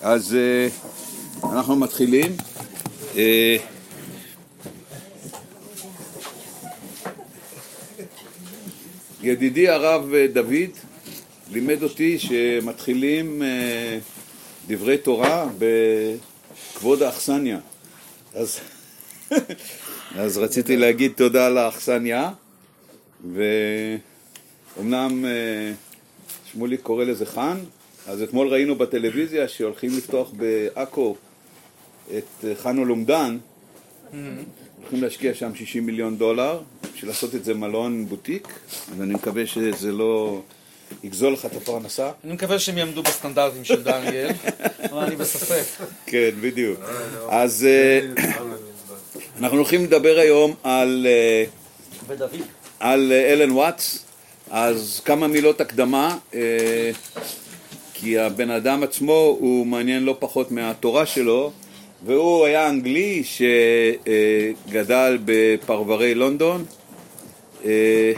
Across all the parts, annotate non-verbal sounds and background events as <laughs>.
אז אה, אנחנו מתחילים. אה, ידידי הרב אה, דוד לימד אותי שמתחילים אה, דברי תורה בכבוד האכסניה. אז, <laughs> אז רציתי להגיד תודה לאכסניה, ואומנם אה, שמולי קורא לזה חאן, אז אתמול ראינו בטלוויזיה שהולכים לפתוח בעכו את חאן אולומדן, הולכים להשקיע שם 60 מיליון דולר בשביל לעשות את זה מלון בוטיק, אז אני מקווה שזה לא יגזול לך את הפרנסה. אני מקווה שהם יעמדו בסטנדרטים של דניאל, אבל אני בספק. כן, בדיוק. אז אה, אנחנו הולכים לדבר היום על, אה, ודוד. על אלן וואטס, אז כמה מילות הקדמה, אה, כי הבן אדם עצמו הוא מעניין לא פחות מהתורה שלו, והוא היה אנגלי שגדל בפרברי לונדון, אה,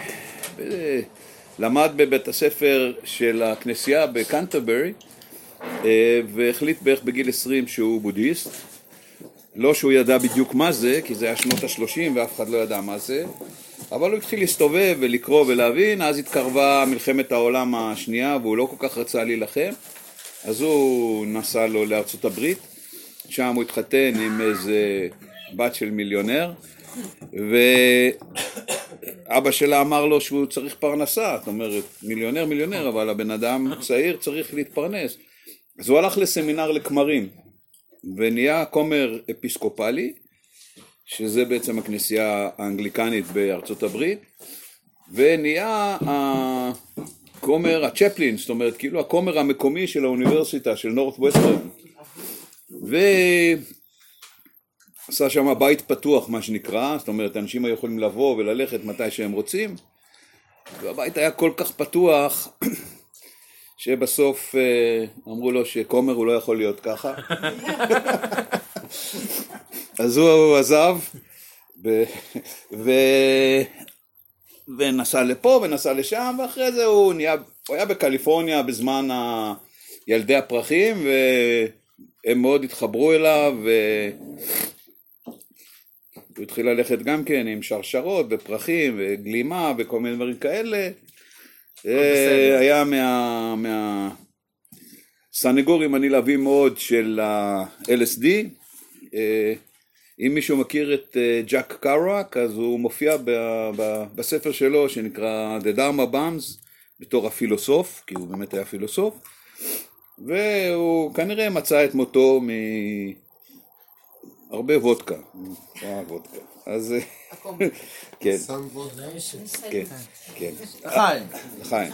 למד בבית הספר של הכנסייה בקנטרברי, אה, והחליט בערך בגיל 20 שהוא בודהיסט. לא שהוא ידע בדיוק מה זה, כי זה היה שנות ה-30 ואף אחד לא ידע מה זה, אבל הוא התחיל להסתובב ולקרוא ולהבין, אז התקרבה מלחמת העולם השנייה והוא לא כל כך רצה להילחם, אז הוא נסע לו לארצות הברית, שם הוא התחתן עם איזה בת של מיליונר, ואבא שלה אמר לו שהוא צריך פרנסה, זאת אומרת, מיליונר מיליונר, אבל הבן אדם צעיר צריך להתפרנס. אז הוא הלך לסמינר לכמרים, ונהיה כומר אפיסקופלי, שזה בעצם הכנסייה האנגליקנית בארצות הברית, ונהיה הכומר, הצ'פלין, זאת אומרת, כאילו הכומר המקומי של האוניברסיטה של נורת ווסטרן. ועשה שם בית פתוח, מה שנקרא, זאת אומרת, אנשים היו יכולים לבוא וללכת מתי שהם רוצים, והבית היה כל כך פתוח, שבסוף אה, אמרו לו שכומר הוא לא יכול להיות ככה. <laughs> אז הוא עזב ו... ו... ונסע לפה ונסע לשם, ואחרי זה הוא נהיה, הוא היה בקליפורניה בזמן ה... ילדי הפרחים, והם מאוד התחברו אליו, והוא התחיל ללכת גם כן עם שרשרות ופרחים וגלימה וכל מיני דברים כאלה. אה, היה מה... מה... סנגורים הנלהבים מאוד של ה-LSD. אה, אם מישהו מכיר את אה, ג'אק קארק, אז הוא מופיע ב- ב- בספר שלו שנקרא The Dharma Bums בתור הפילוסוף, כי הוא באמת היה פילוסוף, והוא כנראה מצא את מותו מהרבה וודקה, אה, וודקה, אז <laughs> כן, כן, כן, חיים. לחיים.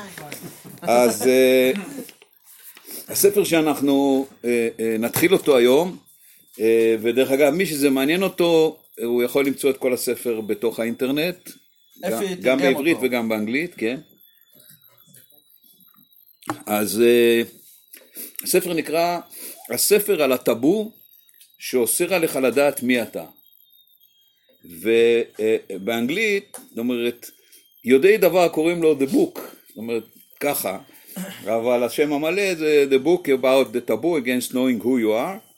אז אה, הספר שאנחנו אה, אה, נתחיל אותו היום, אה, ודרך אגב, מי שזה מעניין אותו, אה, הוא יכול למצוא את כל הספר בתוך האינטרנט, גם- בעברית אותו? וגם באנגלית, כן. אז אה, הספר נקרא הספר על הטאבו שאוסר עליך לדעת מי אתה. ובאנגלית, זאת אומרת, יודעי דבר קוראים לו The Book, זאת אומרת, ככה, אבל השם המלא זה The Book about the taboo against knowing who you are,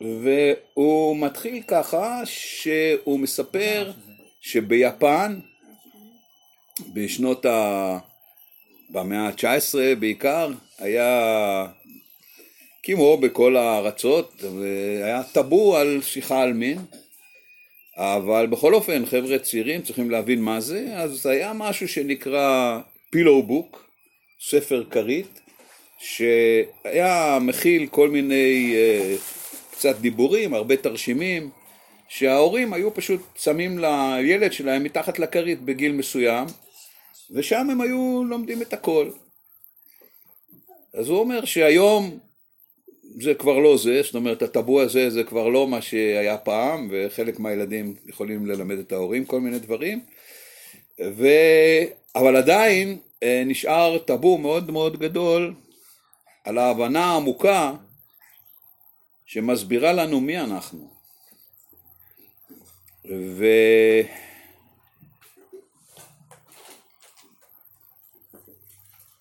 והוא מתחיל ככה שהוא מספר שביפן, בשנות ה... במאה ה-19 בעיקר, היה כמו בכל הארצות, והיה טאבו על שיחה על מין, אבל בכל אופן חבר'ה צעירים צריכים להבין מה זה, אז היה משהו שנקרא פילו בוק, ספר כרית, שהיה מכיל כל מיני אה, קצת דיבורים, הרבה תרשימים, שההורים היו פשוט שמים לילד שלהם מתחת לכרית בגיל מסוים, ושם הם היו לומדים את הכל. אז הוא אומר שהיום זה כבר לא זה, זאת אומרת הטאבו הזה זה כבר לא מה שהיה פעם, וחלק מהילדים יכולים ללמד את ההורים כל מיני דברים, ו... אבל עדיין אה, נשאר טאבו מאוד מאוד גדול על ההבנה העמוקה שמסבירה לנו מי אנחנו. ו...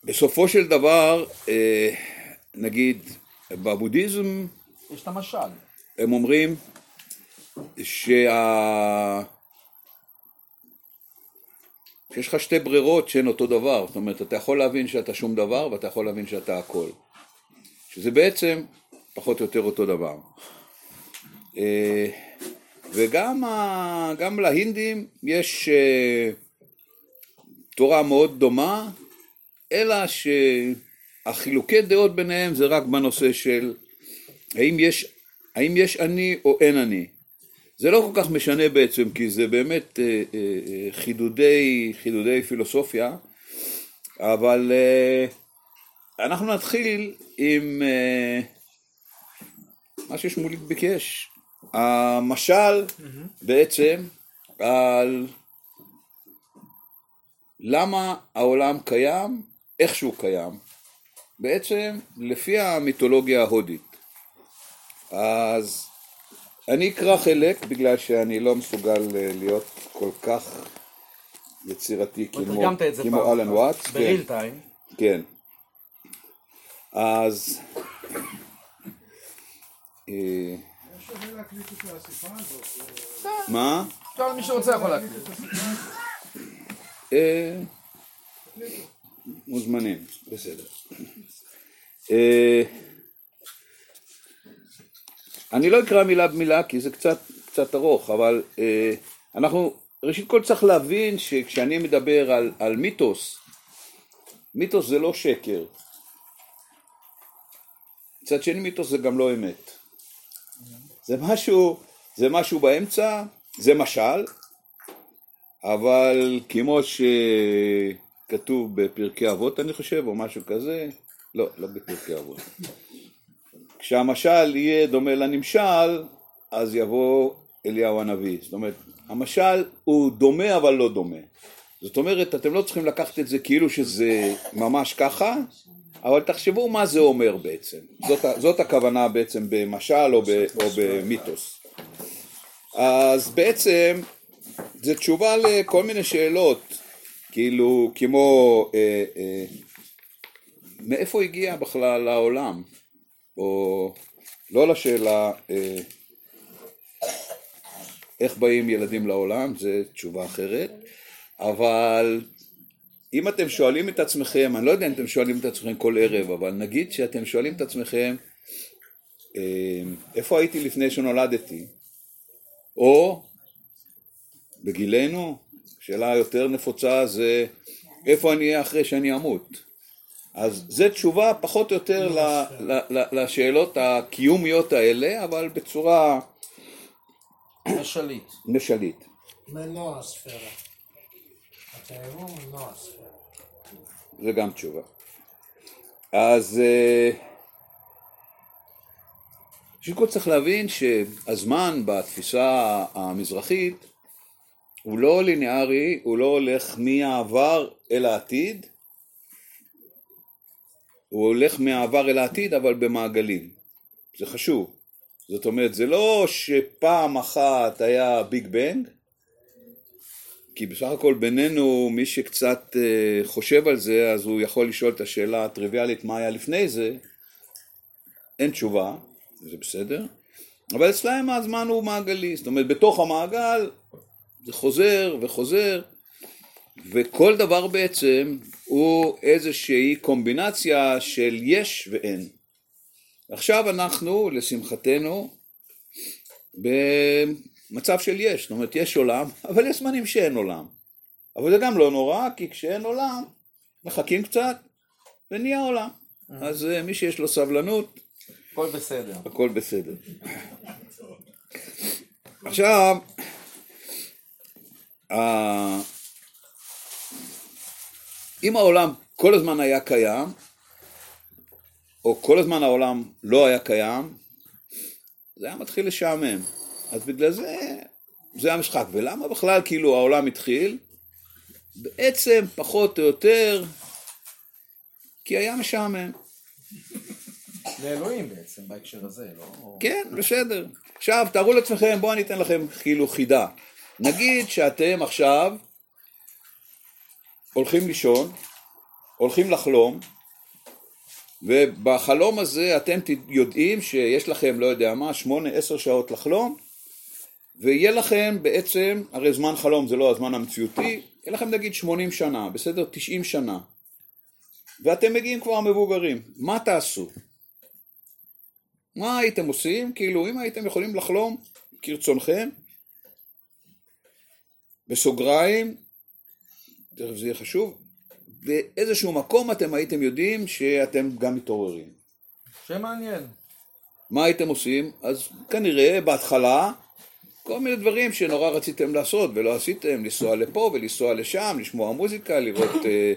בסופו של דבר, אה, נגיד, בבודהיזם יש את המשל. הם אומרים שה... שיש לך שתי ברירות שהן אותו דבר, זאת אומרת, אתה יכול להבין שאתה שום דבר ואתה יכול להבין שאתה הכל. שזה בעצם פחות או יותר אותו דבר. אה, וגם להינדים יש אה, תורה מאוד דומה, אלא שהחילוקי דעות ביניהם זה רק בנושא של האם יש, האם יש אני או אין אני. זה לא כל כך משנה בעצם, כי זה באמת אה, חידודי, חידודי פילוסופיה, אבל אנחנו נתחיל עם מה ששמוליק ביקש. המשל בעצם על למה העולם קיים, איך שהוא קיים. בעצם לפי המיתולוגיה ההודית. אז אני אקרא חלק בגלל שאני לא מסוגל אה, להיות כל כך יצירתי כמו, כמו אלן וואטס. בריל טיים. כן. אז... אה, מה? אפשר מי שרוצה יכול להקליט. אה, מוזמנים, בסדר. אני לא אקרא מילה במילה כי זה קצת, קצת ארוך, אבל אה, אנחנו ראשית כל צריך להבין שכשאני מדבר על, על מיתוס, מיתוס זה לא שקר. מצד שני מיתוס זה גם לא אמת. זה משהו, זה משהו באמצע, זה משל, אבל כמו שכתוב בפרקי אבות אני חושב, או משהו כזה, לא, לא בפרקי אבות. כשהמשל יהיה דומה לנמשל, אז יבוא אליהו הנביא. זאת אומרת, המשל הוא דומה אבל לא דומה. זאת אומרת, אתם לא צריכים לקחת את זה כאילו שזה ממש ככה, אבל תחשבו מה זה אומר בעצם. זאת, זאת הכוונה בעצם במשל או, ב, או במיתוס. אז בעצם זה תשובה לכל מיני שאלות, כאילו, כמו אה, אה, מאיפה הגיע בכלל העולם? או לא לשאלה אה, איך באים ילדים לעולם, זו תשובה אחרת, אבל אם אתם שואלים את עצמכם, אני לא יודע אם אתם שואלים את עצמכם כל ערב, אבל נגיד שאתם שואלים את עצמכם אה, איפה הייתי לפני שנולדתי, או בגילנו, שאלה יותר נפוצה זה איפה אני אהיה אחרי שאני אמות. אז זו תשובה פחות או יותר לשאלות הקיומיות האלה, אבל בצורה משלית. משלית. מנוע ספירה. זה גם תשובה. אז שיקול צריך להבין שהזמן בתפיסה המזרחית הוא לא ליניארי, הוא לא הולך מהעבר אל העתיד, הוא הולך מהעבר אל העתיד אבל במעגלים, זה חשוב. זאת אומרת, זה לא שפעם אחת היה ביג בנג, כי בסך הכל בינינו, מי שקצת uh, חושב על זה, אז הוא יכול לשאול את השאלה הטריוויאלית מה היה לפני זה, אין תשובה, זה בסדר, אבל אצלהם הזמן הוא מעגלי, זאת אומרת, בתוך המעגל זה חוזר וחוזר, וכל דבר בעצם הוא איזושהי קומבינציה של יש ואין. עכשיו אנחנו, לשמחתנו, במצב של יש, זאת אומרת יש עולם, אבל יש זמנים שאין עולם. אבל זה גם לא נורא, כי כשאין עולם, מחכים קצת ונהיה עולם. אז אה, מי שיש לו סבלנות, הכל בסדר. הכל בסדר. עכשיו, אם העולם כל הזמן היה קיים, או כל הזמן העולם לא היה קיים, זה היה מתחיל לשעמם. אז בגלל זה, זה המשחק. ולמה בכלל כאילו העולם התחיל? בעצם, פחות או יותר, כי היה משעמם. לאלוהים בעצם, בהקשר הזה, לא... כן, בסדר. עכשיו, תארו לעצמכם, בואו אני אתן לכם כאילו חידה. נגיד שאתם עכשיו הולכים לישון, הולכים לחלום, ובחלום הזה אתם יודעים שיש לכם, לא יודע מה, שמונה, עשר שעות לחלום, ויהיה לכם בעצם, הרי זמן חלום זה לא הזמן המציאותי, יהיה לכם נגיד 80 שנה, בסדר? 90 שנה. ואתם מגיעים כבר מבוגרים, מה תעשו? מה הייתם עושים? כאילו, אם הייתם יכולים לחלום כרצונכם, בסוגריים, תכף זה יהיה חשוב, באיזשהו מקום אתם הייתם יודעים שאתם גם מתעוררים. שם מעניין. מה הייתם עושים? אז כנראה בהתחלה כל מיני דברים שנורא רציתם לעשות ולא עשיתם, לנסוע לפה ולנסוע לשם, לשמוע מוזיקה, לראות, אה,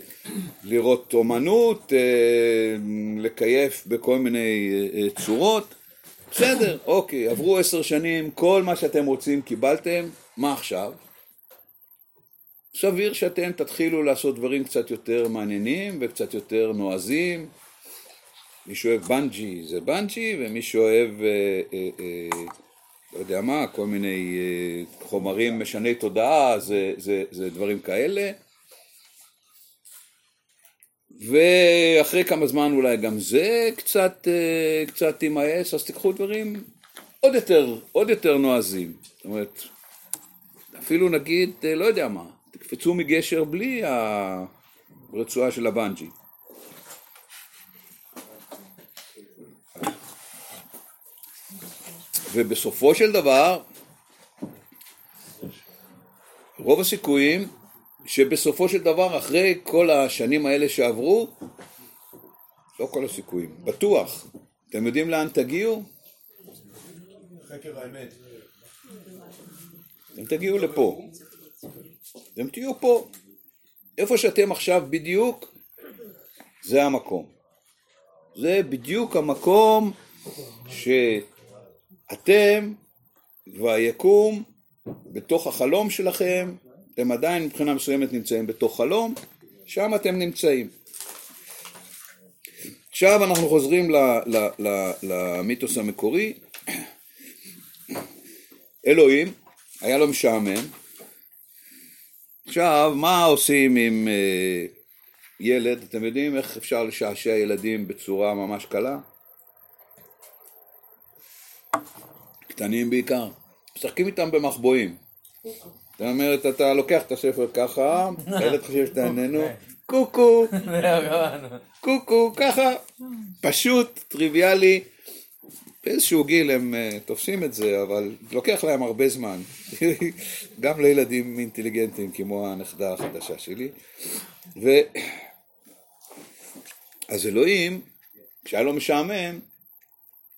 לראות אומנות, אה, לקייף בכל מיני אה, צורות. בסדר, אוקיי, עברו עשר שנים, כל מה שאתם רוצים קיבלתם, מה עכשיו? סביר שאתם תתחילו לעשות דברים קצת יותר מעניינים וקצת יותר נועזים. מי שאוהב בנג'י זה בנג'י, ומי שאוהב, אה, אה, אה, לא יודע מה, כל מיני אה, חומרים משני תודעה, זה, זה, זה דברים כאלה. ואחרי כמה זמן אולי גם זה קצת, אה, קצת יימאס, אז תיקחו דברים עוד יותר, עוד יותר נועזים. זאת אומרת, אפילו נגיד, אה, לא יודע מה, תקפצו מגשר בלי הרצועה של הבנג'י. ובסופו של דבר, רוב הסיכויים שבסופו של דבר, אחרי כל השנים האלה שעברו, לא כל הסיכויים, בטוח, אתם יודעים לאן תגיעו? חקר האמת. אתם תגיעו לפה. אתם תהיו פה. איפה שאתם עכשיו בדיוק, זה המקום. זה בדיוק המקום שאתם והיקום בתוך החלום שלכם, אתם עדיין מבחינה מסוימת נמצאים בתוך חלום, שם אתם נמצאים. עכשיו אנחנו חוזרים למיתוס המקורי. אלוהים, היה לו משעמם. עכשיו, מה עושים עם אה, ילד? אתם יודעים איך אפשר לשעשע ילדים בצורה ממש קלה? קטנים בעיקר. משחקים איתם במחבואים. זאת אומרת, אתה לוקח את הספר ככה, הילד חושב שאתה איננו, קוקו, <laughs> קוקו, ככה, פשוט, טריוויאלי. באיזשהו גיל הם uh, תופסים את זה, אבל לוקח להם הרבה זמן. <laughs> גם לילדים אינטליגנטים כמו הנכדה החדשה שלי. ו... אז אלוהים, כשהיה לו משעמם,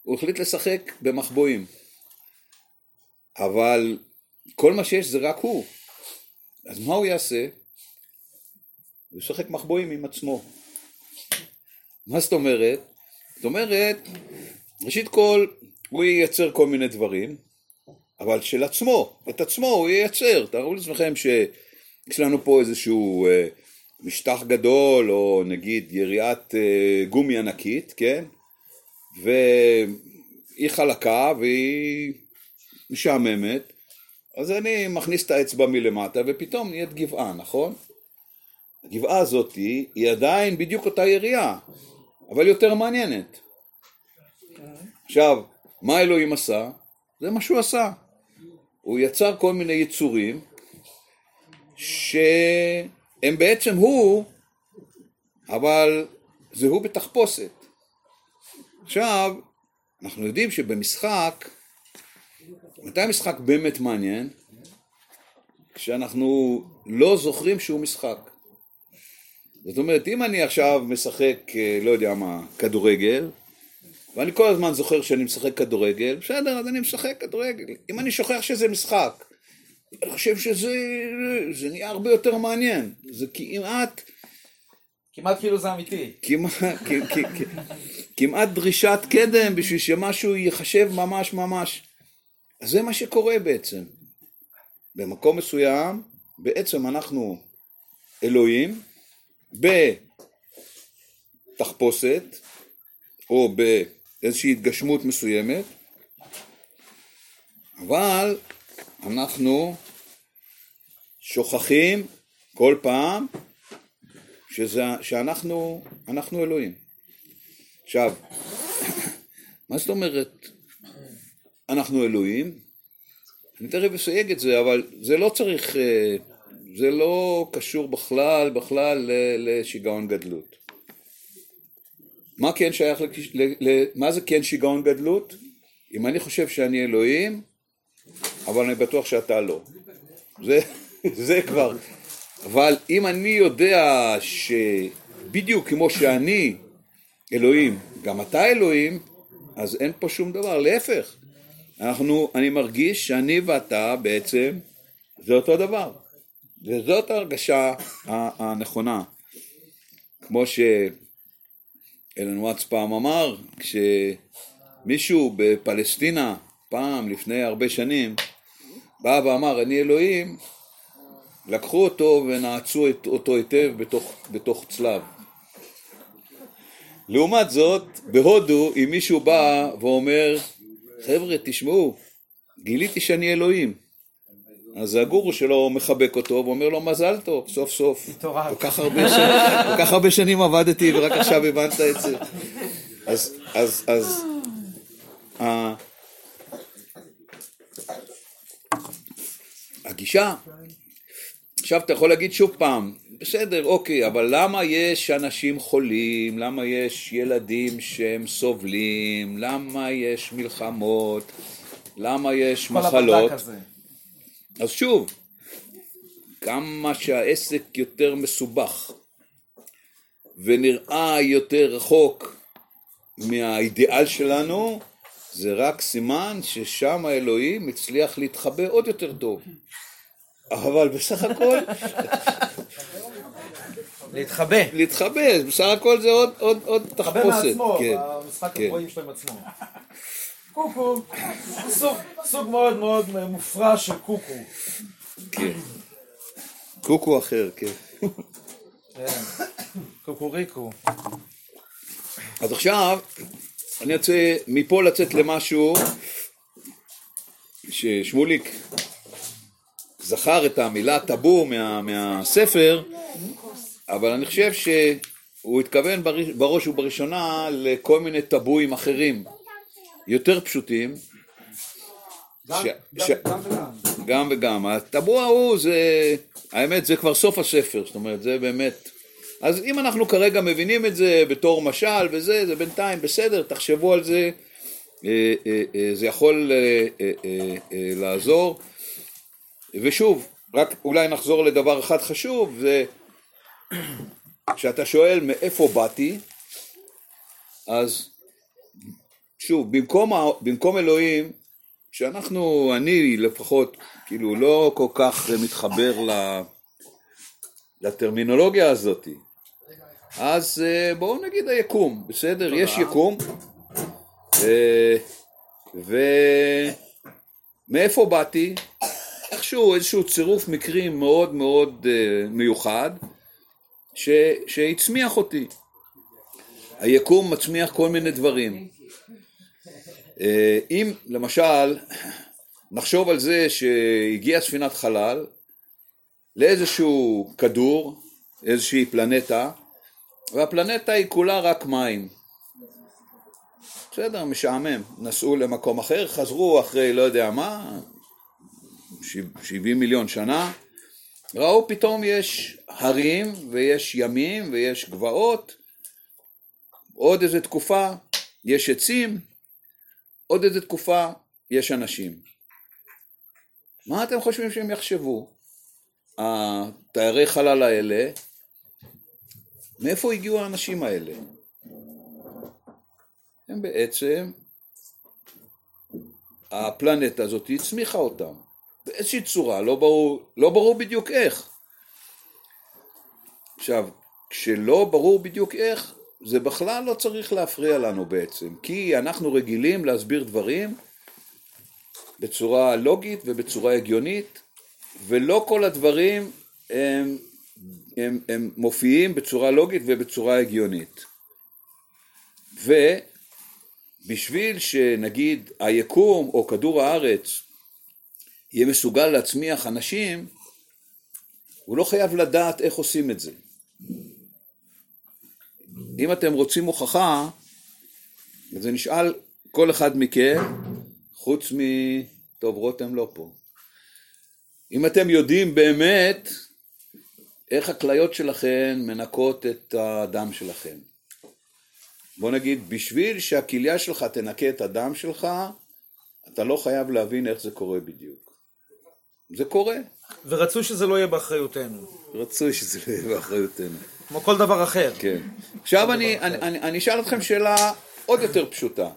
הוא החליט לשחק במחבואים. אבל כל מה שיש זה רק הוא. אז מה הוא יעשה? הוא ישחק מחבואים עם עצמו. מה זאת אומרת? זאת אומרת, ראשית כל, הוא ייצר כל מיני דברים, אבל של עצמו, את עצמו הוא ייצר. תארו לעצמכם שיש לנו פה איזשהו אה, משטח גדול, או נגיד יריעת אה, גומי ענקית, כן? והיא חלקה והיא משעממת, אז אני מכניס את האצבע מלמטה ופתאום נהיית גבעה, נכון? הגבעה הזאת היא עדיין בדיוק אותה יריעה, אבל יותר מעניינת. עכשיו, מה אלוהים עשה? זה מה שהוא עשה. הוא יצר כל מיני יצורים שהם בעצם הוא, אבל זה הוא בתחפושת. עכשיו, אנחנו יודעים שבמשחק, מתי המשחק באמת מעניין? כשאנחנו לא זוכרים שהוא משחק. זאת אומרת, אם אני עכשיו משחק, אה, לא יודע מה, כדורגל, ואני כל הזמן זוכר שאני משחק כדורגל, בסדר, אז אני משחק כדורגל. אם אני שוכח שזה משחק, אני חושב שזה זה נהיה הרבה יותר מעניין. זה כמעט, כמעט כאילו זה אמיתי. כמעט, כמעט דרישת קדם בשביל שמשהו ייחשב ממש ממש. אז זה מה שקורה בעצם. במקום מסוים, בעצם אנחנו אלוהים, בתחפושת, או באיזושהי התגשמות מסוימת, אבל אנחנו שוכחים כל פעם שזה, שאנחנו אנחנו אלוהים. עכשיו, <clears throat> מה זאת אומרת אנחנו אלוהים? אני תכף אסייג את זה, אבל זה לא צריך, אה, זה לא קשור בכלל, בכלל לשיגעון גדלות. מה כן שייך, מה זה כן שיגעון גדלות? אם אני חושב שאני אלוהים, אבל אני בטוח שאתה לא. זה, <laughs> זה כבר. אבל אם אני יודע שבדיוק כמו שאני אלוהים, גם אתה אלוהים, אז אין פה שום דבר, להפך. אנחנו, אני מרגיש שאני ואתה בעצם זה אותו דבר. וזאת ההרגשה הנכונה. כמו שאלן וואטס פעם אמר, כשמישהו בפלסטינה, פעם, לפני הרבה שנים, בא ואמר, אני אלוהים, לקחו אותו ונעצו את- אותו היטב בתוך, בתוך צלב. לעומת זאת, בהודו, אם מישהו בא ואומר, חבר'ה, תשמעו, גיליתי שאני אלוהים. אז הגורו שלו מחבק אותו ואומר לו, מזל טוב, סוף סוף. כל כך הרבה שנים, כל כך הרבה שנים עבדתי ורק עכשיו הבנת את זה. אז, אז, אז, ה- הגישה, עכשיו אתה יכול להגיד שוב פעם, בסדר, אוקיי, אבל למה יש אנשים חולים? למה יש ילדים שהם סובלים? למה יש מלחמות? למה יש מחלות? אז שוב, כמה שהעסק יותר מסובך ונראה יותר רחוק מהאידיאל שלנו, זה רק סימן ששם האלוהים הצליח להתחבא עוד יותר טוב. אבל בסך הכל, להתחבא. להתחבא, בסך הכל זה עוד, עוד, עוד להתחבא תחפושת. מעצמו, כן. במשחק כן. הגבוהים שלו עם עצמו. קוקו, סוג- סוג מאוד מאוד מופרע של קוקו. כן. קוקו אחר, כן. כן. קוקוריקו. אז עכשיו, אני רוצה מפה לצאת למשהו ששמוליק זכר את המילה טאבו מה, מהספר, אבל אני חושב שהוא התכוון בר- בראש ובראשונה לכל מיני טאבואים אחרים, יותר פשוטים. ש- ש- גם וגם. הטאבו ההוא זה, האמת זה כבר סוף הספר, זאת אומרת זה באמת. אז אם אנחנו כרגע מבינים את זה בתור משל וזה, זה בינתיים בסדר, תחשבו על זה, אה, אה, אה, זה יכול לעזור. ושוב, רק אולי נחזור לדבר אחד חשוב, זה כשאתה שואל מאיפה באתי, אז שוב, במקום, במקום אלוהים, שאנחנו, אני לפחות, כאילו לא כל כך מתחבר ל, לטרמינולוגיה הזאת. אז אה, בואו נגיד היקום, בסדר? יש יקום, אה, ומאיפה באתי? איכשהו איזשהו צירוף מקרים מאוד מאוד אה, מיוחד, ש, שהצמיח אותי. היקום מצמיח כל מיני דברים. אה, אם למשל נחשוב על זה שהגיעה ספינת חלל לאיזשהו כדור, איזושהי פלנטה, והפלנטה היא כולה רק מים. בסדר, משעמם. נסעו למקום אחר, חזרו אחרי לא יודע מה, 70 מיליון שנה, ראו פתאום יש הרים ויש ימים ויש גבעות, עוד איזה תקופה יש עצים, עוד איזה תקופה יש אנשים. מה אתם חושבים שהם יחשבו? התיירי חלל האלה, מאיפה הגיעו האנשים האלה? הם בעצם, הפלנטה הזאת הצמיחה אותם באיזושהי צורה, לא ברור, לא ברור בדיוק איך. עכשיו, כשלא ברור בדיוק איך, זה בכלל לא צריך להפריע לנו בעצם, כי אנחנו רגילים להסביר דברים בצורה לוגית ובצורה הגיונית, ולא כל הדברים הם, הם, הם מופיעים בצורה לוגית ובצורה הגיונית. ובשביל שנגיד היקום או כדור הארץ יהיה מסוגל להצמיח אנשים, הוא לא חייב לדעת איך עושים את זה. אם אתם רוצים הוכחה, אז אני אשאל כל אחד מכם, חוץ מ... טוב, רותם לא פה. אם אתם יודעים באמת איך הכליות שלכם מנקות את הדם שלכם. בוא נגיד, בשביל שהכליה שלך תנקה את הדם שלך, אתה לא חייב להבין איך זה קורה בדיוק. זה קורה, ורצו שזה לא יהיה באחריותנו, רצוי שזה לא יהיה באחריותנו. כמו כל דבר אחר. כן. עכשיו אני, אני, אני, אני אשאל אתכם שאלה עוד יותר פשוטה.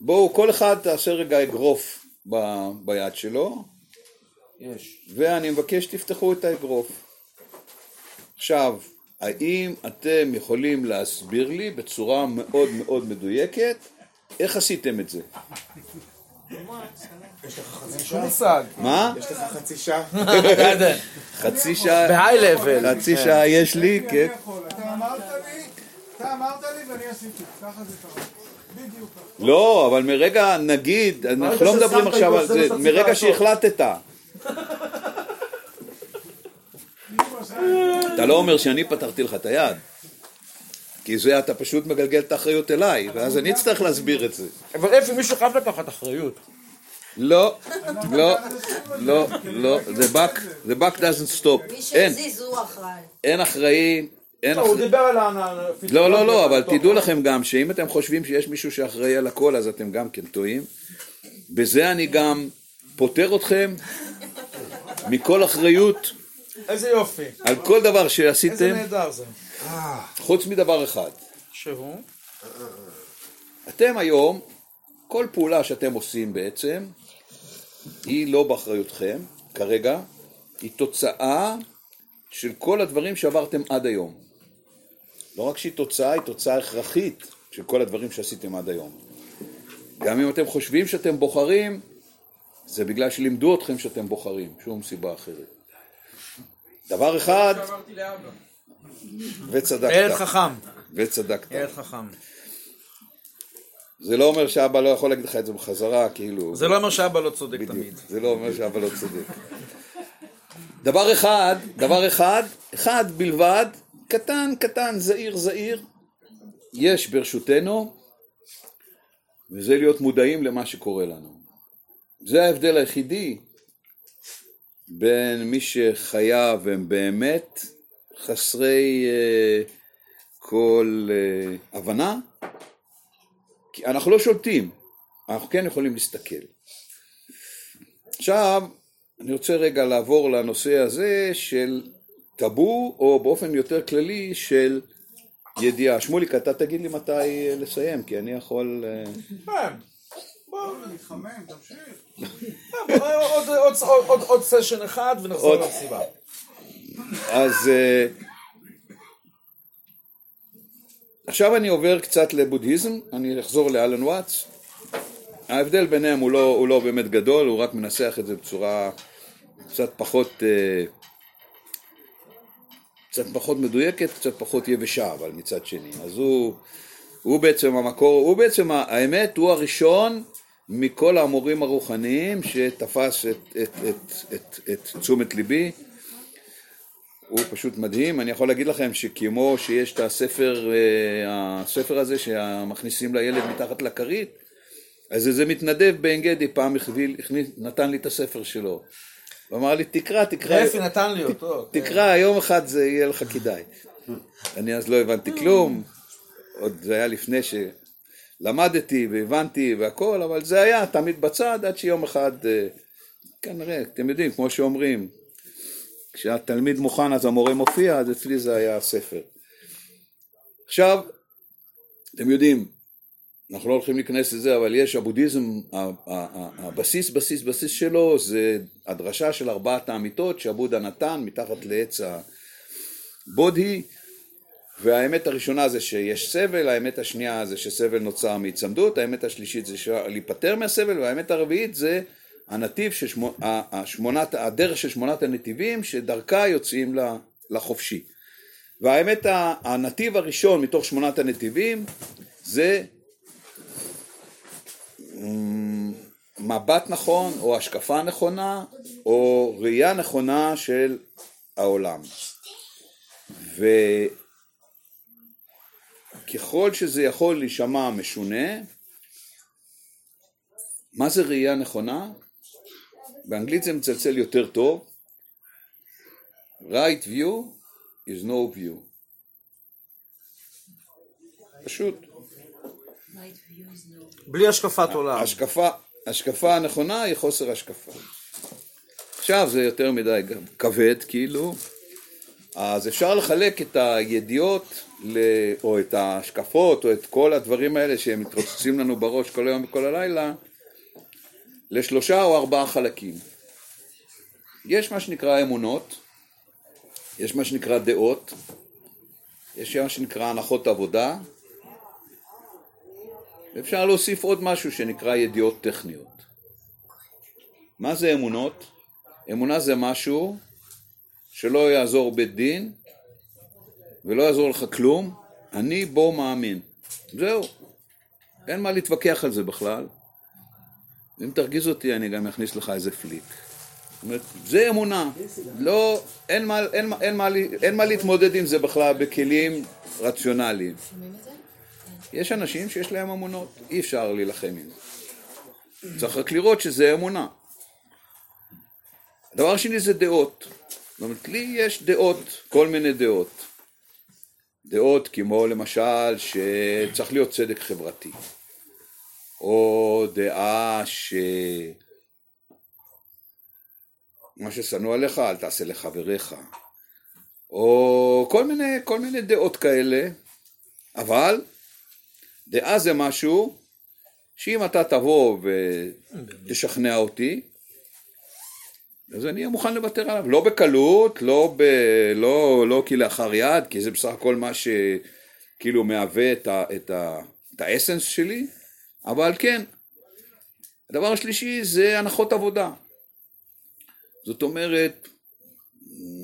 בואו, כל אחד תעשה רגע אגרוף ב, ביד שלו, יש. ואני מבקש שתפתחו את האגרוף. עכשיו, האם אתם יכולים להסביר לי בצורה מאוד מאוד מדויקת איך עשיתם את זה? שום מושג. מה? יש לך חצי שעה? <laughs> חצי שעה, ב-high level. חצי שעה יש לי, כן. אתה אמרת לי, אתה אמרת לי ואני עשיתי, ככה זה קרה. בדיוק. לא, אבל מרגע, נגיד, אנחנו לא מדברים עכשיו על זה מרגע. שהחלטת. אתה לא אומר שאני פתרתי לך את היד. כי זה אתה פשוט מגלגל את האחריות אליי, ואז אני אצטרך להסביר את זה. אבל איפה מישהו חייב לקחת אחריות. לא, לא, לא, לא, the buck, the buck doesn't stop. מי אין, שהזיז הוא אחראי. אין אחראי, אין לא, הוא אחראי. דיבר על ה... לא, לא, לא, אבל תדעו לכם גם שאם אתם חושבים שיש מישהו שאחראי על הכל, אז אתם גם כן טועים. בזה אני גם פוטר אתכם מכל אחריות איזה יופי. על כל דבר איזה שעשיתם, נהדר זה. חוץ מדבר אחד. שהוא? אתם היום, כל פעולה שאתם עושים בעצם, היא לא באחריותכם, כרגע, היא תוצאה של כל הדברים שעברתם עד היום. לא רק שהיא תוצאה, היא תוצאה הכרחית של כל הדברים שעשיתם עד היום. גם אם אתם חושבים שאתם בוחרים, זה בגלל שלימדו אתכם שאתם בוחרים, שום סיבה אחרת. דבר אחד, ילד וצדקת, חכם. וצדקת. ילד חכם. זה לא אומר שאבא לא יכול להגיד לך את זה בחזרה, כאילו... זה לא אומר שאבא לא צודק בדיוק. תמיד. זה לא אומר שאבא לא צודק. דבר אחד, דבר אחד, אחד בלבד, קטן, קטן, זעיר, זעיר, יש ברשותנו, וזה להיות מודעים למה שקורה לנו. זה ההבדל היחידי בין מי שחייו הם באמת חסרי אה, כל אה, הבנה, כי אנחנו לא שולטים, אנחנו כן יכולים להסתכל. עכשיו, אני רוצה רגע לעבור לנושא הזה של טאבו, או באופן יותר כללי של ידיעה. שמוליק, אתה תגיד לי מתי אה, לסיים, כי אני יכול... עוד- סשן אחד ונחזור למסיבה. אז אה, עכשיו אני עובר קצת לבודהיזם, אני אחזור לאלן וואטס. ההבדל ביניהם הוא לא, הוא לא באמת גדול, הוא רק מנסח את זה בצורה קצת פחות, אה, קצת פחות מדויקת, קצת פחות יבשה, אבל מצד שני. אז הוא, הוא בעצם המקור, הוא בעצם, האמת, הוא הראשון מכל המורים הרוחניים שתפס את, את, את, את, את תשומת ליבי. הוא פשוט מדהים, אני יכול להגיד לכם שכמו שיש את הספר, אה, הספר הזה שמכניסים לילד מתחת לכרית, אז איזה מתנדב בעין גדי פעם הכביל, הכניס- נתן לי את הספר שלו. הוא אמר לי, תקרא, תקרא, רפי נתן לי אותו. כן. תקרא, יום אחד זה יהיה לך כדאי. אני אז לא הבנתי כלום, עוד זה היה לפני שלמדתי והבנתי והכל, אבל זה היה תמיד בצד עד שיום אחד, אה, כנראה, אתם יודעים, כמו שאומרים, כשהתלמיד מוכן אז המורה מופיע, אז אצלי זה היה הספר. עכשיו, אתם יודעים, אנחנו לא הולכים להיכנס לזה, אבל יש הבודהיזם, הבסיס, בסיס, בסיס שלו זה הדרשה של ארבעת האמיתות שהבודה נתן מתחת לעץ הבודהי, והאמת הראשונה זה שיש סבל, האמת השנייה זה שסבל נוצר מהיצמדות, האמת השלישית זה להיפטר מהסבל, והאמת הרביעית זה הנתיב של שמו, ה- השמונת, הדרך של שמונת הנתיבים שדרכה יוצאים לחופשי. והאמת הנתיב הראשון מתוך שמונת הנתיבים זה מ, מבט נכון או השקפה נכונה או ראייה נכונה של העולם. ככל שזה יכול להישמע משונה, מה זה ראייה נכונה? באנגלית זה מצלצל יותר טוב. right view is no view. פשוט. בלי השקפת עולם. השקפה, השקפה הנכונה היא חוסר השקפה. עכשיו זה יותר מדי כבד כאילו, אז אפשר לחלק את הידיעות ל- או את ההשקפות או את כל הדברים האלה שהם מתרוצצים לנו בראש כל היום וכל הלילה לשלושה או ארבעה חלקים. יש מה שנקרא אמונות, יש מה שנקרא דעות, יש מה שנקרא הנחות עבודה, ואפשר להוסיף עוד משהו שנקרא ידיעות טכניות. מה זה אמונות? אמונה זה משהו שלא יעזור בית דין ולא יעזור לך כלום, אני בו מאמין. זהו, אין מה להתווכח על זה בכלל. אם תרגיז אותי אני גם אכניס לך איזה פליק. זאת אומרת, זה אמונה, לא, אין מה, אין, אין, מה, אין מה להתמודד עם זה בכלל בכלים רציונליים. יש אנשים שיש להם אמונות, אי אפשר להילחם עם זה. צריך רק לראות שזה אמונה. הדבר השני זה דעות. זאת אומרת, לי יש דעות, כל מיני דעות. דעות כמו למשל שצריך להיות צדק חברתי, או דעה ש... מה ששנוא עליך אל תעשה לחבריך, או כל מיני, כל מיני דעות כאלה, אבל דעה זה משהו שאם אתה תבוא ותשכנע אותי, אז אני אהיה מוכן לוותר עליו, לא בקלות, לא, ב, לא, לא כלאחר יד, כי זה בסך הכל מה שכאילו מהווה את, ה, את, ה, את האסנס שלי, אבל כן. הדבר השלישי זה הנחות עבודה. זאת אומרת,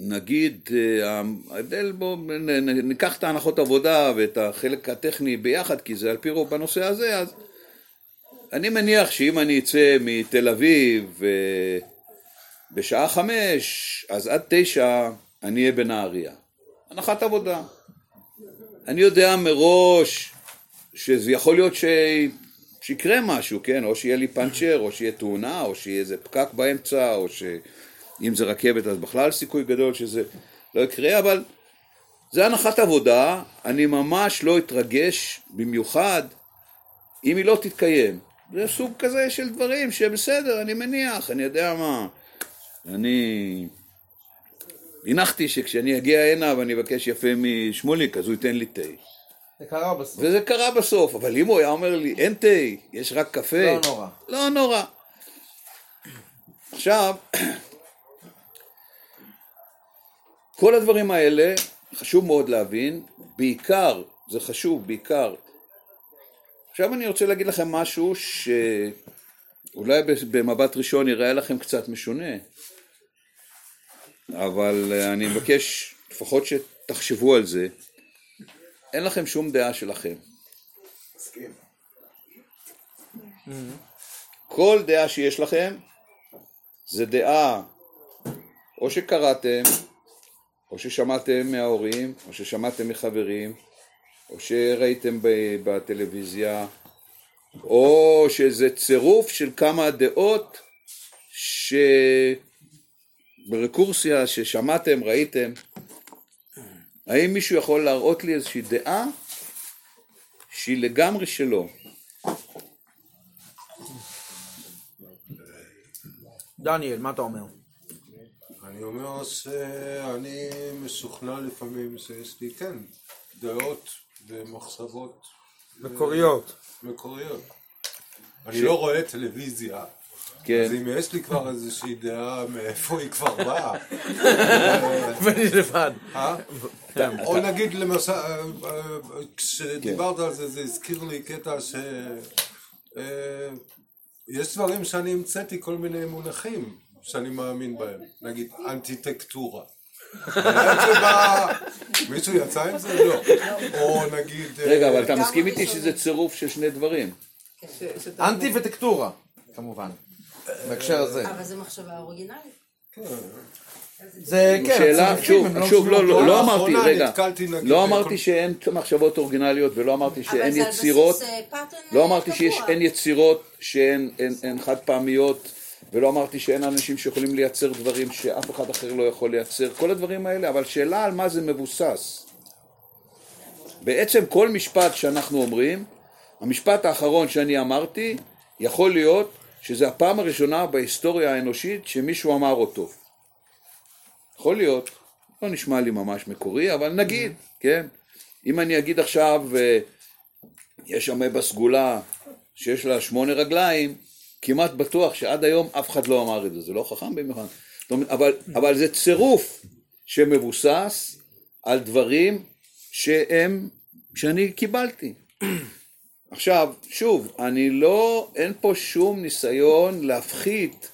נגיד, אה, ההבדל בו, ניקח את ההנחות עבודה ואת החלק הטכני ביחד, כי זה על פי רוב בנושא הזה, אז אני מניח שאם אני אצא מתל אביב אה, בשעה חמש, אז עד תשע אני אהיה בנהריה. הנחת עבודה. אני יודע מראש שזה יכול להיות. שיקרה משהו, כן? או שיהיה לי פאנצ'ר, או שיהיה תאונה, או שיהיה איזה פקק באמצע, או שאם זה רכבת אז בכלל סיכוי גדול שזה לא יקרה, אבל זה הנחת עבודה, אני ממש לא אתרגש במיוחד אם היא לא תתקיים. זה סוג כזה של דברים שבסדר, אני מניח, אני יודע מה. אני הנחתי שכשאני אגיע הנה ואני אבקש יפה משמוליק, אז הוא ייתן לי תה. זה קרה בסוף. וזה קרה בסוף, אבל אם הוא היה אומר לי, אין תה, יש רק קפה, לא נורא. לא נורא. עכשיו, כל הדברים האלה, חשוב מאוד להבין, בעיקר, זה חשוב, בעיקר. עכשיו אני רוצה להגיד לכם משהו שאולי במבט ראשון יראה לכם קצת משונה, אבל אה, אני מבקש לפחות שתחשבו על זה. אין לכם שום דעה שלכם. מסכים. כל דעה שיש לכם זה דעה או שקראתם, או ששמעתם מההורים, או ששמעתם מחברים, או שראיתם בטלוויזיה, או שזה צירוף של כמה דעות שברקורסיה ששמעתם, ראיתם. האם מישהו יכול להראות לי איזושהי דעה שהיא לגמרי שלו? דניאל, מה אתה אומר? אני אומר שאני משוכנע לפעמים שיש לי, כן, דעות ומחשבות מקוריות. מקוריות. אני לא רואה טלוויזיה, כן. אז אם יש לי כבר איזושהי דעה מאיפה היא כבר באה, <laughs> ואני לבד. אה? או נגיד למשל, אה, אה, כשדיברת על זה, זה הזכיר לי קטע ש... אה, יש דברים שאני המצאתי כל מיני מונחים שאני מאמין בהם, נגיד אנטיטקטורה. מישהו יצא עם זה? לא. או נגיד... אה, רגע, אבל אתה מסכים איתי שזה צירוף של שני דברים. אנטי וטקטורה, כמובן. בהקשר הזה. אבל זו מחשבה אוריגינלית. זה, כן, שאלה, שוב, הם לא שוב, לא, לא, לא אמרתי, רגע, נתקלתי, נגיד, לא אמרתי שאין מחשבות אורגינליות ולא אמרתי שאין יצירות, אה, לא אה, אמרתי שיש קבוע. אין יצירות שהן הן- הן חד פעמיות ולא אמרתי שאין אנשים שיכולים לייצר דברים שאף אחד אחר לא יכול לייצר, כל הדברים האלה, אבל שאלה על מה זה מבוסס. בעצם כל משפט שאנחנו אומרים, המשפט האחרון שאני אמרתי, יכול להיות שזה הפעם הראשונה בהיסטוריה האנושית שמישהו אמר אותו. יכול להיות, לא נשמע לי ממש מקורי, אבל נגיד, כן? אם אני אגיד עכשיו, אה, יש שם בסגולה שיש לה שמונה רגליים, כמעט בטוח שעד היום אף אחד לא אמר את זה, זה לא חכם במיוחד. אבל, אבל זה צירוף שמבוסס על דברים שהם, שאני קיבלתי. עכשיו, שוב, אני לא, אין פה שום ניסיון להפחית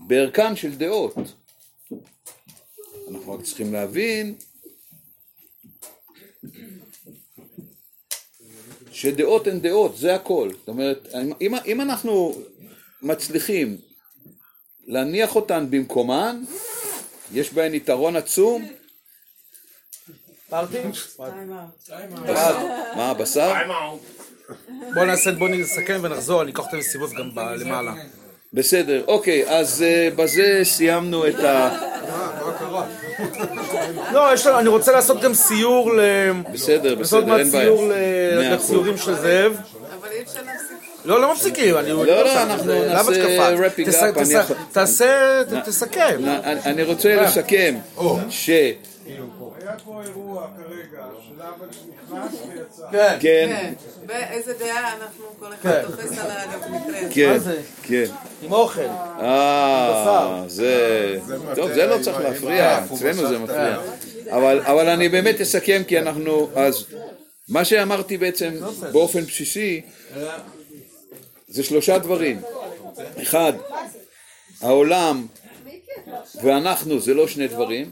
בערכן של דעות. אנחנו רק צריכים להבין שדעות הן דעות, זה הכל. זאת אומרת, אם, אם אנחנו מצליחים להניח אותן במקומן, יש בהן יתרון עצום. פרטי? מה, הבשר? בוא נעשה, בוא נסכם ונחזור, אני אקח אותם לסיבוב גם למעלה. בסדר, אוקיי, אז אה, בזה סיימנו את ה... מה קרה? לא, יש לנו, אני רוצה לעשות גם סיור ל... בסדר, לעשות בסדר, אין בעיה. סיור ל- מאה אחוז. לציורים של זאב. אבל אי אפשר להפסיק. לא, לא מפסיקים, אני... לא, לא, אנחנו לאו נעשה אני יכול- תעשה, תסכם. אני אני רוצה לסכם ש... היה פה אירוע כרגע, של אבא שנכנס ויצא. כן. כן, כן, ואיזה דעה אנחנו, כל כן. אחד תופס על המקרה. כן, זה? כן. עם אוכל. אה, זה... טוב, זה לא צריך להפריע, אצלנו זה מפריע. אבל אני באמת אסכם כי אנחנו... אז מה שאמרתי בעצם באופן בסיסי זה שלושה דברים. אחד, העולם ואנחנו זה לא שני דברים.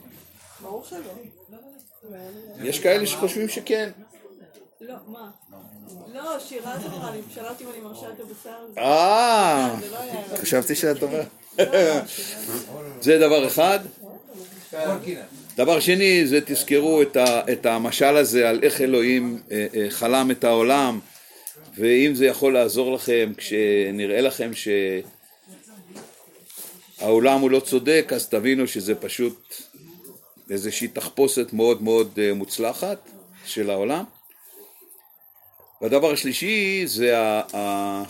יש כאלה שחושבים שכן. לא, מה? לא, שירה זה נראה לי, שאלה אותי אם אני מרשה את הבשר הזה. אה, לא. חשבתי שאת אומרת. זה דבר אחד. דבר שני, זה תזכרו את המשל הזה על איך אלוהים אה, אה, חלם את העולם, ואם זה יכול לעזור לכם כשנראה לכם שהעולם הוא לא צודק, אז תבינו שזה פשוט איזושהי תחפושת מאוד מאוד אה, מוצלחת של העולם. והדבר השלישי זה ה... ה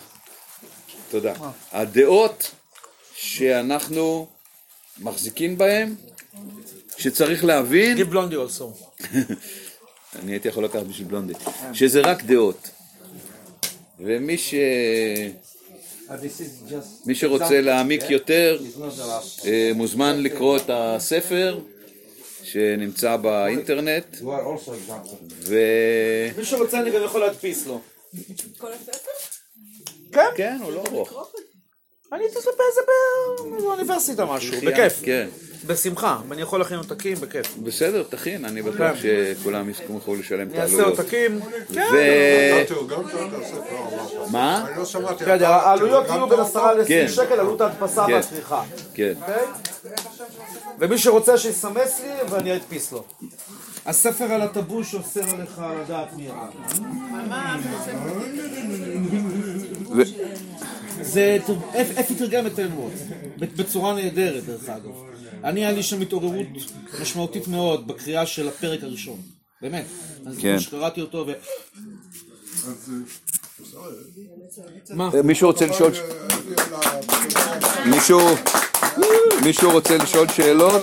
תודה. הדעות שאנחנו מחזיקים בהן, שצריך להבין, גיב בלונדי אולסו. אני הייתי יכול לקחת בשביל בלונדי, שזה רק דעות. ומי ש... מי שרוצה להעמיק יותר, אה, מוזמן לקרוא את הספר שנמצא באינטרנט, ו... מי שרוצה אני גם יכול להדפיס לו. כל הספר? כן? כן, הוא לא ארוך. אני לו באיזה ב- באוניברסיטה משהו, בכיף. כן. בשמחה. ואני יכול להכין עותקים, בכיף. בסדר, תכין, אני בטוח שכולם יוכלו לשלם את אני אעשה העלויות. עותקים. כן. מה? אני לא שמעתי. כן, העלויות יהיו בין אותו? 10 כן. ל-20 שקל, עלות ההדפסה כן. והצריכה. כן. אוקיי? ומי שרוצה שיסמס לי ואני אדפיס לו. הספר על הטאבו שאוסר עליך לדעת מי אתה. זה, אפי תרגם את אלמוט, בצורה נהדרת דרך אגב. אני, היה לי שם התעוררות משמעותית מאוד בקריאה של הפרק הראשון, באמת. אז כן. שקראתי אותו ו... מישהו רוצה לשאול... מישהו... מישהו רוצה לשאול שאלות?